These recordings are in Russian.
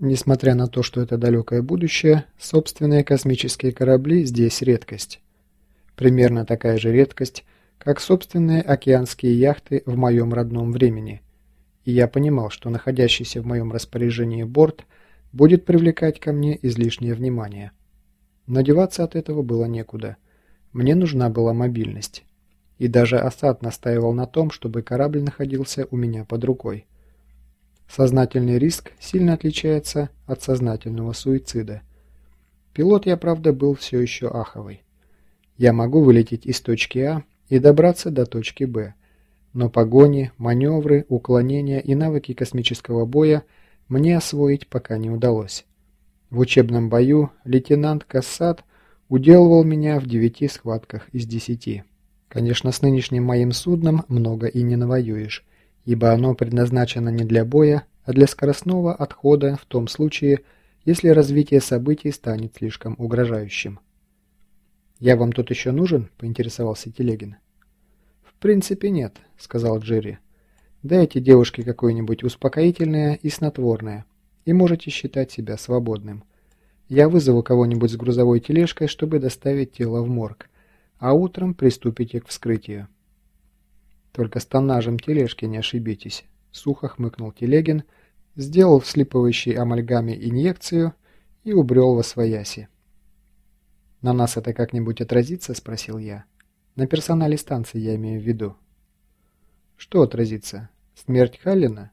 Несмотря на то, что это далекое будущее, собственные космические корабли здесь редкость. Примерно такая же редкость, как собственные океанские яхты в моем родном времени. И я понимал, что находящийся в моем распоряжении борт будет привлекать ко мне излишнее внимание. Но деваться от этого было некуда. Мне нужна была мобильность. И даже Асад настаивал на том, чтобы корабль находился у меня под рукой. Сознательный риск сильно отличается от сознательного суицида. Пилот я, правда, был все еще аховый. Я могу вылететь из точки А и добраться до точки Б, но погони, маневры, уклонения и навыки космического боя мне освоить пока не удалось. В учебном бою лейтенант Кассат уделывал меня в девяти схватках из десяти. Конечно, с нынешним моим судном много и не навоюешь, ибо оно предназначено не для боя, а для скоростного отхода в том случае, если развитие событий станет слишком угрожающим. «Я вам тут еще нужен?» – поинтересовался Телегин. «В принципе нет», – сказал Джерри. «Дайте девушке какое-нибудь успокоительное и снотворное, и можете считать себя свободным. Я вызову кого-нибудь с грузовой тележкой, чтобы доставить тело в морг, а утром приступите к вскрытию». «Только с тоннажем тележки не ошибитесь», – сухо хмыкнул Телегин, сделал в слиповающей амальгаме инъекцию и убрел во свояси. «На нас это как-нибудь отразится?» – спросил я. «На персонале станции я имею в виду». «Что отразится? Смерть Халлина?»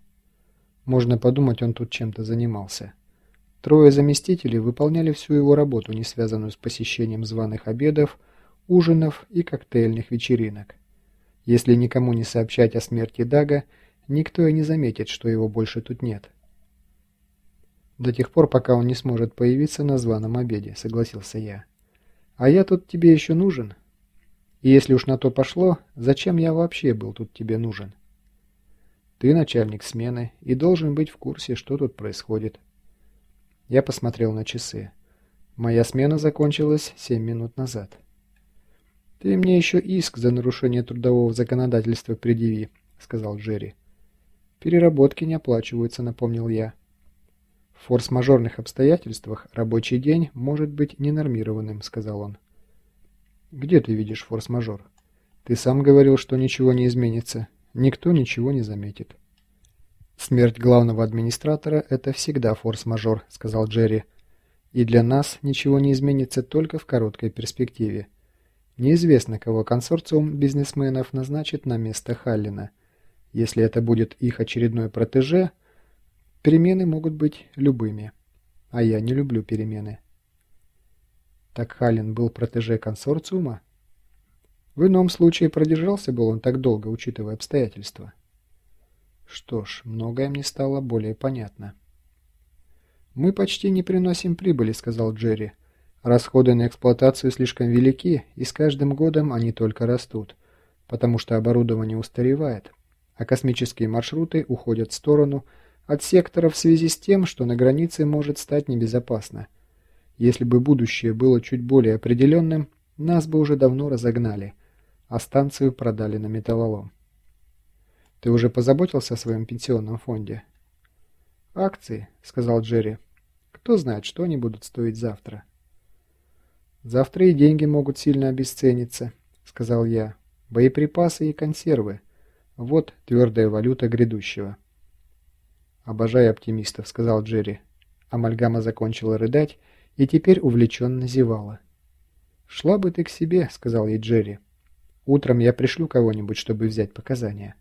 Можно подумать, он тут чем-то занимался. Трое заместителей выполняли всю его работу, не связанную с посещением званых обедов, ужинов и коктейльных вечеринок. Если никому не сообщать о смерти Дага, никто и не заметит, что его больше тут нет. До тех пор, пока он не сможет появиться на званом обеде, согласился я. А я тут тебе еще нужен. И если уж на то пошло, зачем я вообще был тут тебе нужен? Ты начальник смены и должен быть в курсе, что тут происходит. Я посмотрел на часы. Моя смена закончилась семь минут назад. «Ты мне еще иск за нарушение трудового законодательства предъяви», — сказал Джерри. «Переработки не оплачиваются», — напомнил я. «В форс-мажорных обстоятельствах рабочий день может быть ненормированным», — сказал он. «Где ты видишь форс-мажор? Ты сам говорил, что ничего не изменится. Никто ничего не заметит». «Смерть главного администратора — это всегда форс-мажор», — сказал Джерри. «И для нас ничего не изменится только в короткой перспективе». Неизвестно, кого консорциум бизнесменов назначит на место Халлина. Если это будет их очередной протеже, перемены могут быть любыми. А я не люблю перемены. Так Халлин был протеже консорциума? В ином случае продержался бы он так долго, учитывая обстоятельства. Что ж, многое мне стало более понятно. «Мы почти не приносим прибыли», — сказал Джерри. Расходы на эксплуатацию слишком велики, и с каждым годом они только растут, потому что оборудование устаревает, а космические маршруты уходят в сторону от сектора в связи с тем, что на границе может стать небезопасно. Если бы будущее было чуть более определенным, нас бы уже давно разогнали, а станцию продали на металлолом. Ты уже позаботился о своем пенсионном фонде? «Акции», — сказал Джерри. «Кто знает, что они будут стоить завтра». «Завтра и деньги могут сильно обесцениться», — сказал я. «Боеприпасы и консервы. Вот твердая валюта грядущего». «Обожаю оптимистов», — сказал Джерри. Амальгама закончила рыдать и теперь увлеченно зевала. «Шла бы ты к себе», — сказал ей Джерри. «Утром я пришлю кого-нибудь, чтобы взять показания».